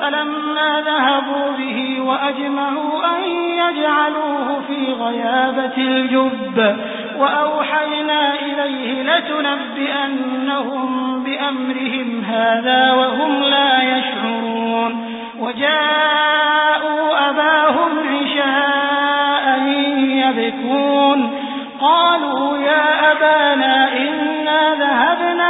فلما ذهبوا به وأجمعوا أن يجعلوه في غيابة الجب وأوحينا إليه لتنبئنهم بأمرهم هذا وهم لا يشعرون وجاءوا أباهم عشاء يبكون قالوا يا أبانا إنا ذهبنا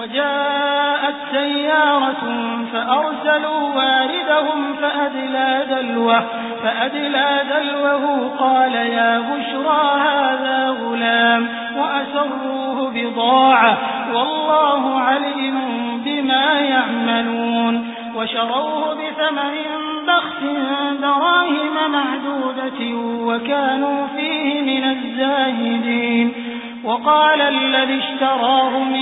وجاءت سيارة فأرسلوا واردهم فأدلى دلوه, فأدلى دلوه قال يا بشرى هذا غلام وأسروه بضاعة والله عليم بما يعملون. وشروه بثمن بخس دراهم معدودة وكانوا فيه من الزاهدين. وقال الذي اشتراه من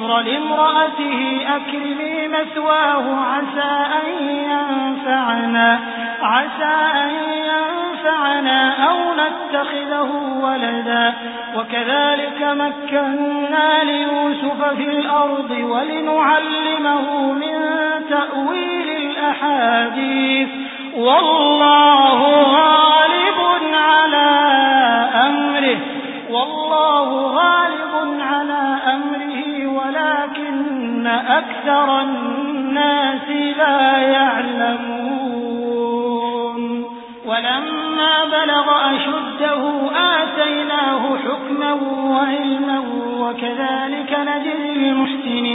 مصر لامرأته أكرمي مثواه عسى أن ينفعنا عسى أن ينفعنا أو نتخذه ولدا. وكذلك مكنا ليوسف في الأرض ولنعلمه من تأويل الأحاديث. والله غالب على أمره. والله غالب أكثر الناس لا يعلمون. ولما بلغ أشده آتيناه حكما وعلما وكذلك نجزي المحسنين.